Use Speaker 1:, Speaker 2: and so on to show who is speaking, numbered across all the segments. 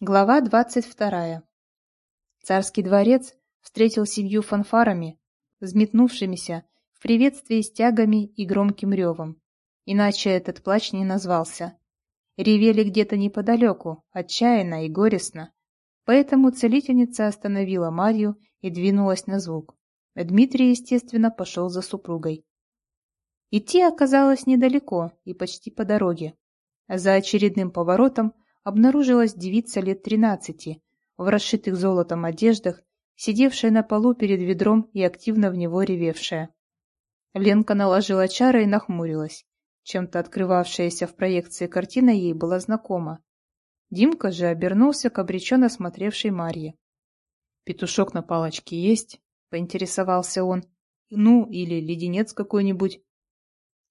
Speaker 1: Глава двадцать вторая. Царский дворец встретил семью фанфарами, взметнувшимися в приветствии стягами и громким ревом. Иначе этот плач не назвался. Ревели где-то неподалеку, отчаянно и горестно. Поэтому целительница остановила Марью и двинулась на звук. Дмитрий, естественно, пошел за супругой. Идти оказалось недалеко и почти по дороге. За очередным поворотом – обнаружилась девица лет тринадцати, в расшитых золотом одеждах, сидевшая на полу перед ведром и активно в него ревевшая. Ленка наложила чары и нахмурилась. Чем-то открывавшаяся в проекции картина ей была знакома. Димка же обернулся к обреченно смотревшей Марье. «Петушок на палочке есть?» — поинтересовался он. «Ну, или леденец какой-нибудь?»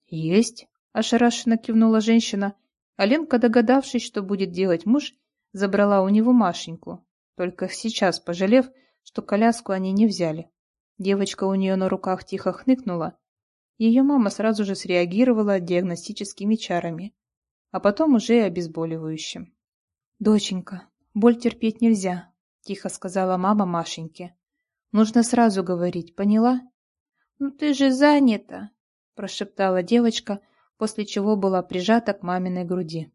Speaker 1: «Есть», — ошарашенно кивнула женщина Аленка, догадавшись, что будет делать муж, забрала у него Машеньку, только сейчас пожалев, что коляску они не взяли. Девочка у нее на руках тихо хныкнула. Ее мама сразу же среагировала диагностическими чарами, а потом уже и обезболивающим. «Доченька, боль терпеть нельзя», — тихо сказала мама Машеньке. «Нужно сразу говорить, поняла?» «Ну ты же занята», — прошептала девочка, — после чего была прижата к маминой груди.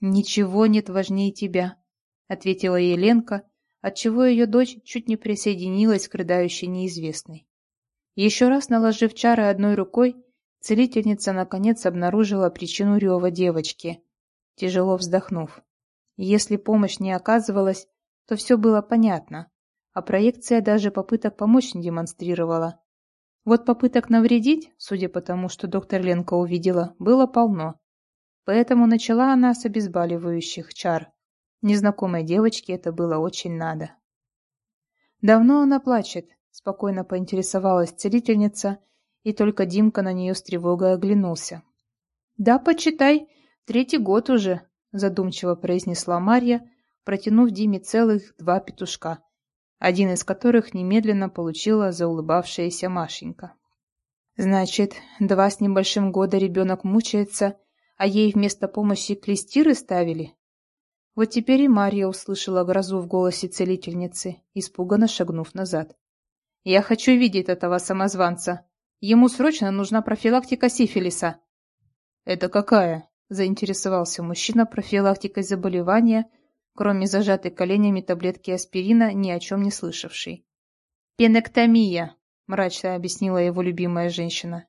Speaker 1: «Ничего нет важнее тебя», — ответила ей Ленка, отчего ее дочь чуть не присоединилась к рыдающей неизвестной. Еще раз наложив чары одной рукой, целительница наконец обнаружила причину рева девочки, тяжело вздохнув. Если помощь не оказывалась, то все было понятно, а проекция даже попыток помочь не демонстрировала. Вот попыток навредить, судя по тому, что доктор Ленка увидела, было полно. Поэтому начала она с обезболивающих чар. Незнакомой девочке это было очень надо. «Давно она плачет?» – спокойно поинтересовалась целительница, и только Димка на нее с тревогой оглянулся. «Да, почитай, третий год уже», – задумчиво произнесла Марья, протянув Диме целых два петушка, один из которых немедленно получила заулыбавшаяся Машенька. Значит, два с небольшим года ребенок мучается, а ей вместо помощи клестиры ставили? Вот теперь и Марья услышала грозу в голосе целительницы, испуганно шагнув назад. «Я хочу видеть этого самозванца. Ему срочно нужна профилактика сифилиса». «Это какая?» – заинтересовался мужчина профилактикой заболевания – кроме зажатой коленями таблетки аспирина, ни о чем не слышавший. «Пенэктомия», — мрачно объяснила его любимая женщина.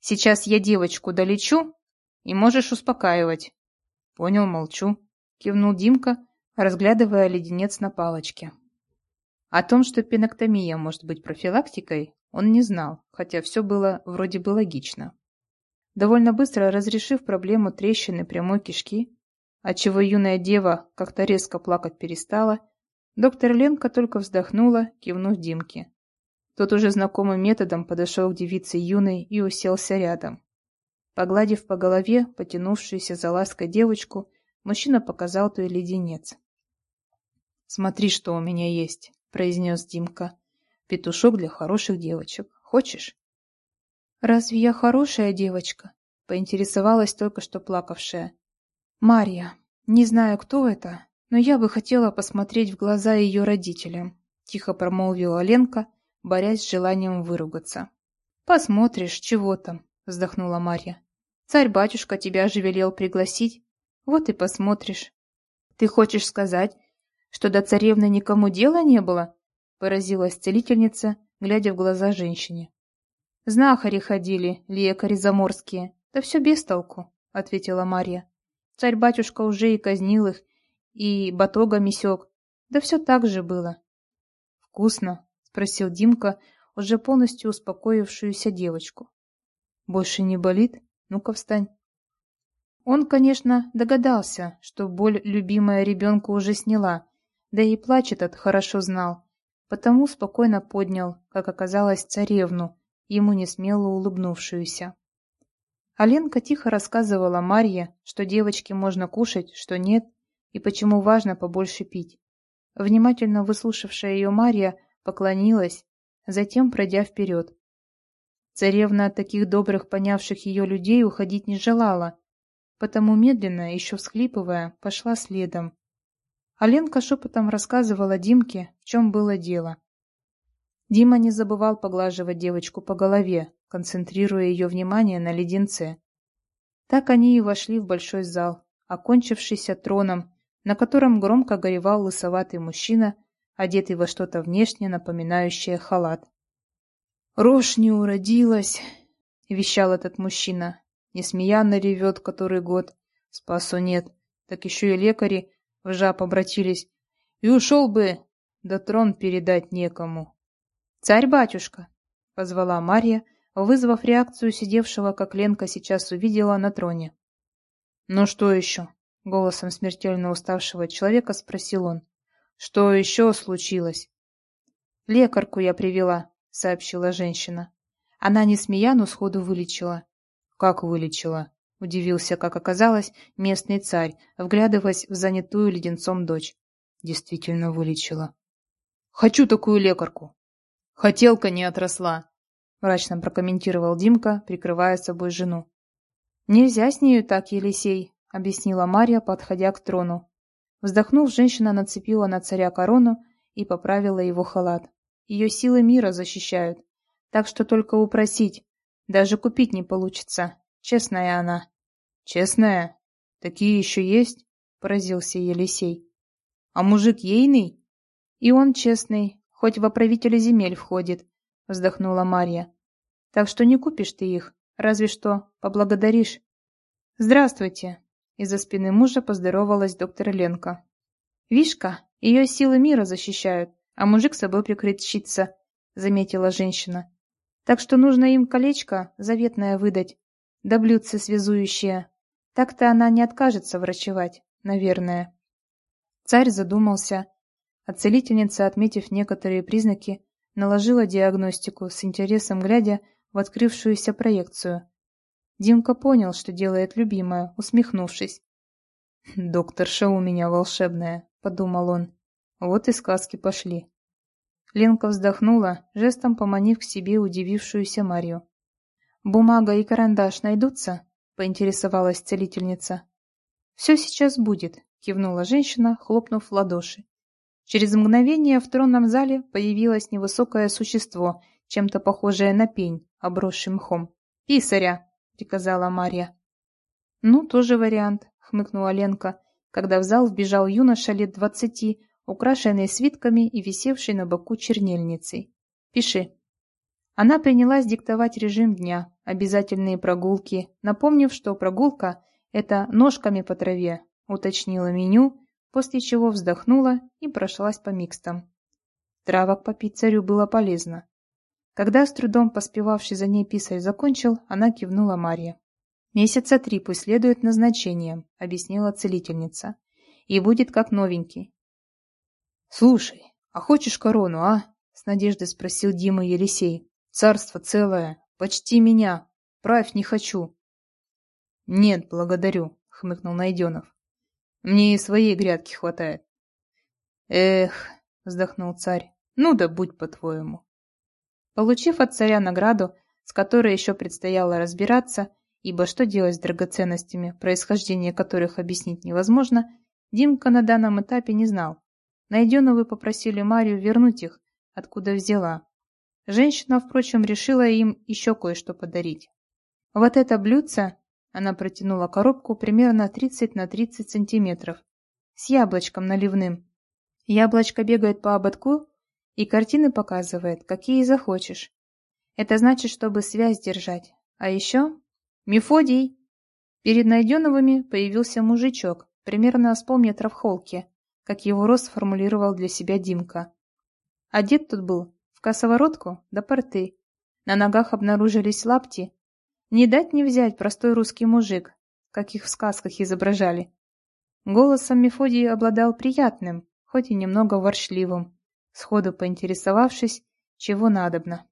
Speaker 1: «Сейчас я девочку долечу, и можешь успокаивать». «Понял, молчу», — кивнул Димка, разглядывая леденец на палочке. О том, что пенэктомия может быть профилактикой, он не знал, хотя все было вроде бы логично. Довольно быстро разрешив проблему трещины прямой кишки, отчего юная дева как-то резко плакать перестала, доктор Ленка только вздохнула, кивнув Димке. Тот уже знакомым методом подошел к девице юной и уселся рядом. Погладив по голове потянувшуюся за лаской девочку, мужчина показал той леденец. «Смотри, что у меня есть», — произнес Димка. «Петушок для хороших девочек. Хочешь?» «Разве я хорошая девочка?» — поинтересовалась только что плакавшая. «Марья, не знаю, кто это, но я бы хотела посмотреть в глаза ее родителям», — тихо промолвила Ленка, борясь с желанием выругаться. «Посмотришь, чего там», — вздохнула Марья. «Царь-батюшка тебя же велел пригласить. Вот и посмотришь». «Ты хочешь сказать, что до царевны никому дела не было?» — поразилась целительница, глядя в глаза женщине. «Знахари ходили, лекари заморские, да все без толку», — ответила Марья. Царь-батюшка уже и казнил их, и батогами сёк. Да все так же было. «Вкусно?» — спросил Димка, уже полностью успокоившуюся девочку. «Больше не болит? Ну-ка встань». Он, конечно, догадался, что боль любимая ребенка уже сняла, да и плач этот хорошо знал, потому спокойно поднял, как оказалось, царевну, ему не смело улыбнувшуюся. Аленка тихо рассказывала Марье, что девочке можно кушать, что нет, и почему важно побольше пить. Внимательно выслушавшая ее Марья поклонилась, затем пройдя вперед. Царевна от таких добрых, понявших ее людей уходить не желала, потому медленно, еще всхлипывая, пошла следом. А Ленка шепотом рассказывала Димке, в чем было дело. Дима не забывал поглаживать девочку по голове, концентрируя ее внимание на леденце. Так они и вошли в большой зал, окончившийся троном, на котором громко горевал лысоватый мужчина, одетый во что-то внешне напоминающее халат. «Рожь не уродилась!» — вещал этот мужчина. Несмеянно ревет который год. Спасу нет. Так еще и лекари в жаб обратились. И ушел бы, да трон передать некому. «Царь-батюшка!» — позвала Марья, вызвав реакцию сидевшего, как Ленка сейчас увидела, на троне. «Ну что еще?» — голосом смертельно уставшего человека спросил он. «Что еще случилось?» «Лекарку я привела», — сообщила женщина. Она не смеяну сходу вылечила. «Как вылечила?» — удивился, как оказалось, местный царь, вглядываясь в занятую леденцом дочь. «Действительно вылечила». «Хочу такую лекарку!» «Хотелка не отросла!» — мрачно прокомментировал Димка, прикрывая собой жену. «Нельзя с нею так, Елисей», — объяснила Марья, подходя к трону. Вздохнув, женщина нацепила на царя корону и поправила его халат. Ее силы мира защищают, так что только упросить, даже купить не получится. Честная она. Честная? Такие еще есть? Поразился Елисей. А мужик ейный? И он честный, хоть в оправители земель входит, вздохнула Марья. Так что не купишь ты их, разве что поблагодаришь. Здравствуйте. Из-за спины мужа поздоровалась доктор Ленка. Вишка, ее силы мира защищают, а мужик собой прикрыть щится, заметила женщина. Так что нужно им колечко заветное выдать, да блюдце связующее. Так-то она не откажется врачевать, наверное. Царь задумался, а целительница, отметив некоторые признаки, наложила диагностику, с интересом глядя в открывшуюся проекцию. Димка понял, что делает любимая, усмехнувшись. «Докторша у меня волшебная», — подумал он. «Вот и сказки пошли». Ленка вздохнула, жестом поманив к себе удивившуюся Марью. «Бумага и карандаш найдутся?» — поинтересовалась целительница. «Все сейчас будет», — кивнула женщина, хлопнув в ладоши. Через мгновение в тронном зале появилось невысокое существо, чем-то похожее на пень, обросший мхом. «Писаря!» — приказала Марья. «Ну, тоже вариант», — хмыкнула Ленка, когда в зал вбежал юноша лет двадцати, украшенный свитками и висевший на боку чернильницей. «Пиши». Она принялась диктовать режим дня, обязательные прогулки, напомнив, что прогулка – это ножками по траве, уточнила меню, после чего вздохнула и прошлась по микстам. Травок попить царю было полезно. Когда с трудом поспевавший за ней писарь закончил, она кивнула Марье. «Месяца три пусть следует назначением», — объяснила целительница. «И будет как новенький. «Слушай, а хочешь корону, а?» — с надеждой спросил Дима Елисей. «Царство целое, почти меня, правь не хочу». «Нет, благодарю», — хмыкнул Найденов. «Мне и своей грядки хватает». «Эх», — вздохнул царь, — «ну да будь по-твоему». Получив от царя награду, с которой еще предстояло разбираться, ибо что делать с драгоценностями, происхождение которых объяснить невозможно, Димка на данном этапе не знал. Найденовы попросили Марию вернуть их, откуда взяла. Женщина, впрочем, решила им еще кое-что подарить. Вот это блюдце, она протянула коробку примерно 30 на 30 сантиметров, с яблочком наливным. Яблочко бегает по ободку и картины показывает, какие захочешь. Это значит, чтобы связь держать. А еще... Мефодий! Перед Найденовыми появился мужичок, примерно с полметра в холке, как его рост сформулировал для себя Димка. Одет тут был в косоворотку да порты. На ногах обнаружились лапти. Не дать не взять простой русский мужик, как их в сказках изображали. Голосом Мефодий обладал приятным, хоть и немного воршливым, сходу поинтересовавшись, чего надобно.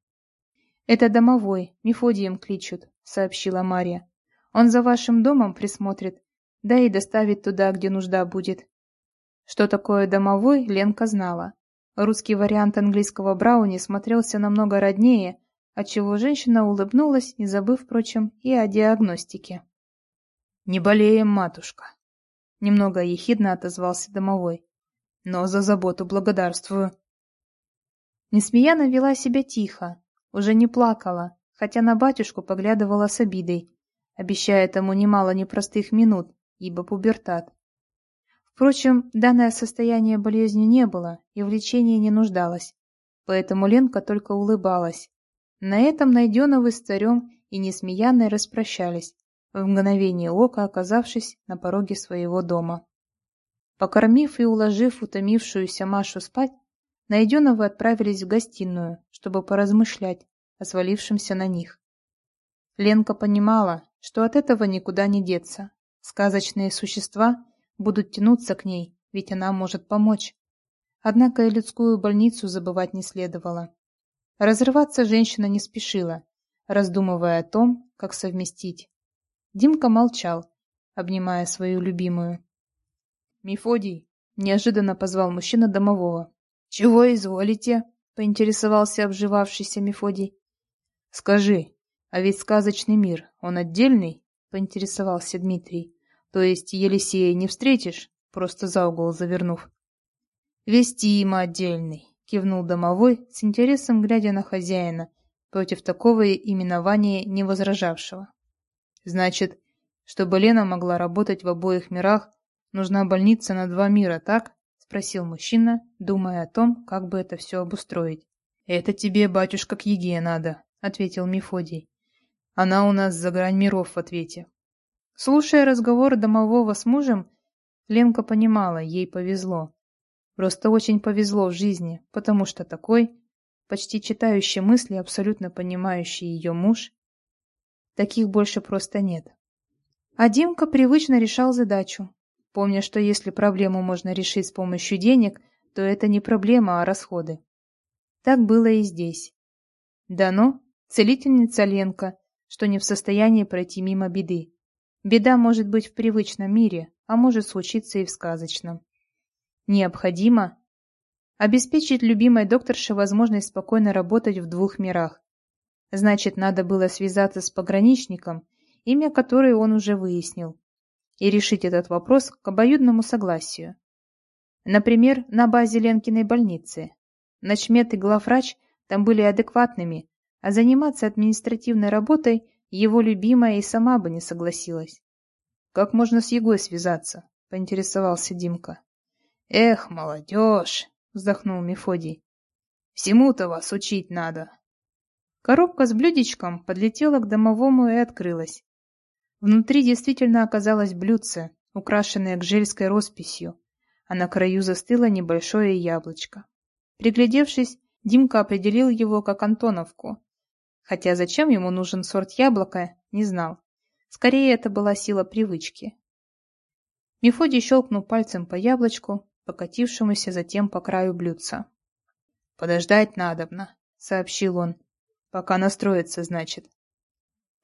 Speaker 1: «Это домовой, Мефодием кличут», — сообщила Марья. «Он за вашим домом присмотрит, да и доставит туда, где нужда будет. Что такое домовой, Ленка знала. Русский вариант английского брауни смотрелся намного роднее, отчего женщина улыбнулась, не забыв, впрочем, и о диагностике. «Не болеем, матушка», — немного ехидно отозвался домовой. но за заботу благодарствую. Несмеяна вела себя тихо, уже не плакала, хотя на батюшку поглядывала с обидой, обещая тому немало непростых минут, ибо пубертат. Впрочем, данное состояние болезни не было и в лечении не нуждалось, поэтому Ленка только улыбалась. На этом Найденовы с царем и Несмеяной распрощались, в мгновение ока оказавшись на пороге своего дома. Покормив и уложив утомившуюся Машу спать, Найденовы отправились в гостиную, чтобы поразмышлять о свалившемся на них. Ленка понимала, что от этого никуда не деться. Сказочные существа будут тянуться к ней, ведь она может помочь. Однако и людскую больницу забывать не следовало. Разрываться женщина не спешила, раздумывая о том, как совместить. Димка молчал, обнимая свою любимую. «Мефодий!» — неожиданно позвал мужчина домового. «Чего изволите?» — поинтересовался обживавшийся Мефодий. «Скажи, а ведь сказочный мир, он отдельный?» — поинтересовался Дмитрий. «То есть Елисея не встретишь, просто за угол завернув?» «Вестима отдельный», — кивнул домовой, с интересом глядя на хозяина, против такого именования не возражавшего. «Значит, чтобы Лена могла работать в обоих мирах, нужна больница на два мира, так?» спросил мужчина, думая о том, как бы это все обустроить. «Это тебе, батюшка, к Еге надо», — ответил Мефодий. «Она у нас за грань миров в ответе». Слушая разговор домового с мужем, Ленка понимала, ей повезло. Просто очень повезло в жизни, потому что такой, почти читающий мысли, абсолютно понимающий ее муж, таких больше просто нет. А Димка привычно решал задачу, помня, что если проблему можно решить с помощью денег, то это не проблема, а расходы. Так было и здесь. Дано целительница Ленка, что не в состоянии пройти мимо беды. Беда может быть в привычном мире, а может случиться и в сказочном. Необходимо обеспечить любимой докторше возможность спокойно работать в двух мирах. Значит, надо было связаться с пограничником, имя которое он уже выяснил и решить этот вопрос к обоюдному согласию. Например, на базе Ленкиной больницы. Начмет и главврач там были адекватными, а заниматься административной работой его любимая и сама бы не согласилась. «Как можно с Егой связаться?» — поинтересовался Димка. «Эх, молодежь!» — вздохнул Мефодий. «Всему-то вас учить надо!» Коробка с блюдечком подлетела к домовому и открылась. Внутри действительно оказалось блюдце, украшенное гжельской росписью, а на краю застыло небольшое яблочко. Приглядевшись, Димка определил его как Антоновку. Хотя зачем ему нужен сорт яблока, не знал. Скорее, это была сила привычки. Мефодий щелкнул пальцем по яблочку, покатившемуся затем по краю блюдца. «Подождать надобно», — сообщил он. «Пока настроится, значит».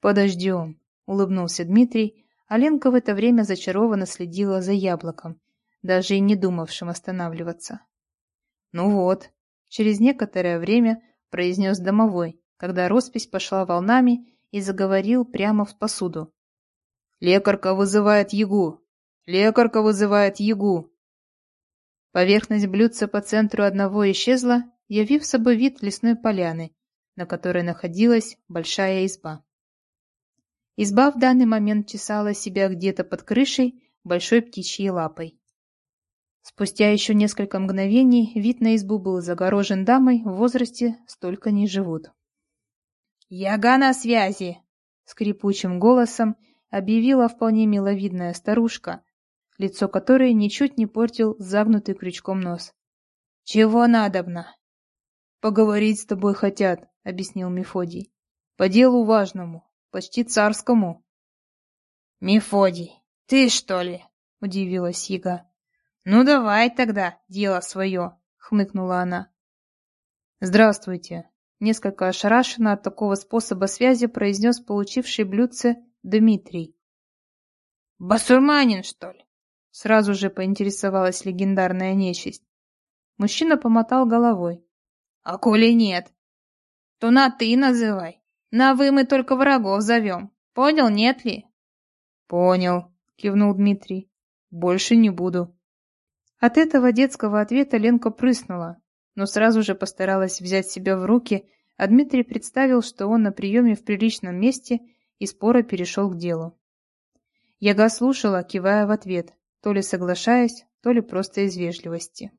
Speaker 1: «Подождем», улыбнулся Дмитрий, а Ленка в это время зачарованно следила за яблоком, даже и не думавшим останавливаться. «Ну вот», — через некоторое время произнес домовой, когда роспись пошла волнами и заговорил прямо в посуду. «Лекарка вызывает ягу! Лекарка вызывает ягу!» Поверхность блюдца по центру одного исчезла, явив собой вид лесной поляны, на которой находилась большая изба. Изба в данный момент чесала себя где-то под крышей большой птичьей лапой. Спустя еще несколько мгновений вид на избу был загорожен дамой в возрасте столько не живут. «Яга на связи!» — скрипучим голосом объявила вполне миловидная старушка, лицо которой ничуть не портил загнутый крючком нос. «Чего надобно?» «Поговорить с тобой хотят», — объяснил Мефодий. «По делу важному почти царскому. «Мефодий, ты что ли?» — удивилась Яга. «Ну давай тогда, дело свое», — хмыкнула она. «Здравствуйте», — несколько ошарашенно от такого способа связи произнес получивший блюдце Дмитрий. «Басурманин, что ли?» — сразу же поинтересовалась легендарная нечисть. Мужчина помотал головой. «А коли нет, то на «ты» называй. На «вы» мы только врагов зовем. Понял, нет ли? Понял, кивнул Дмитрий. Больше не буду. От этого детского ответа Ленка прыснула, но сразу же постаралась взять себя в руки, а Дмитрий представил, что он на приеме в приличном месте и споро перешел к делу. Яга слушала, кивая в ответ, то ли соглашаясь, то ли просто из вежливости.